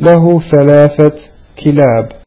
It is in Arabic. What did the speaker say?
له ثلاثة كلاب.